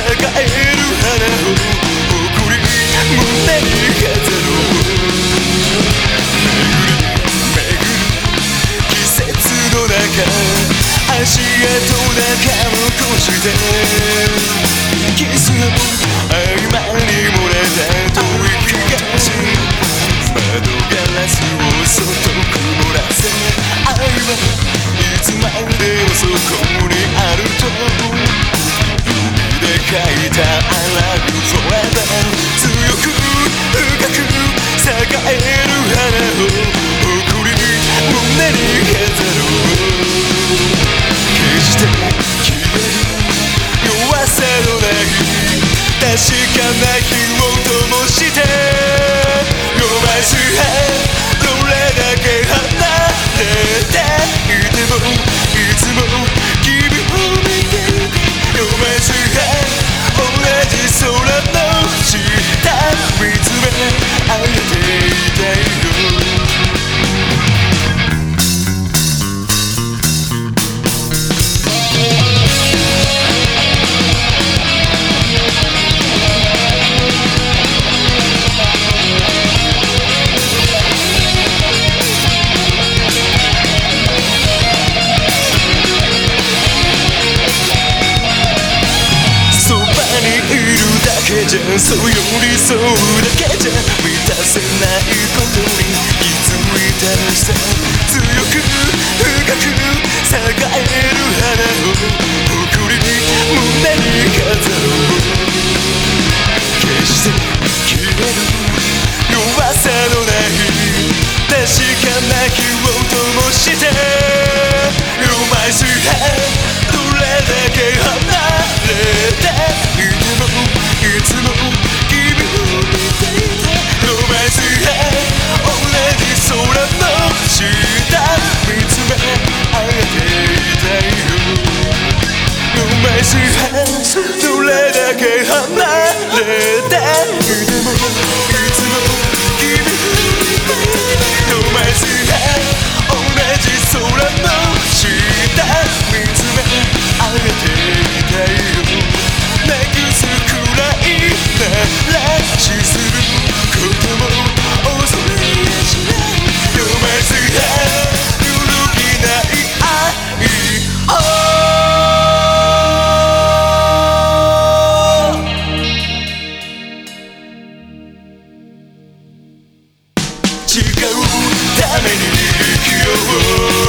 える花を贈り胸に飾ろう巡る。季節の中足跡だけをこして。描いた荒ぐ強く深く栄える花を。いるだけじゃそう寄り添うだけじゃ満たせないことに気づいたさ強く深く栄える花を誇り胸に飾る 그런 나를 때묻 world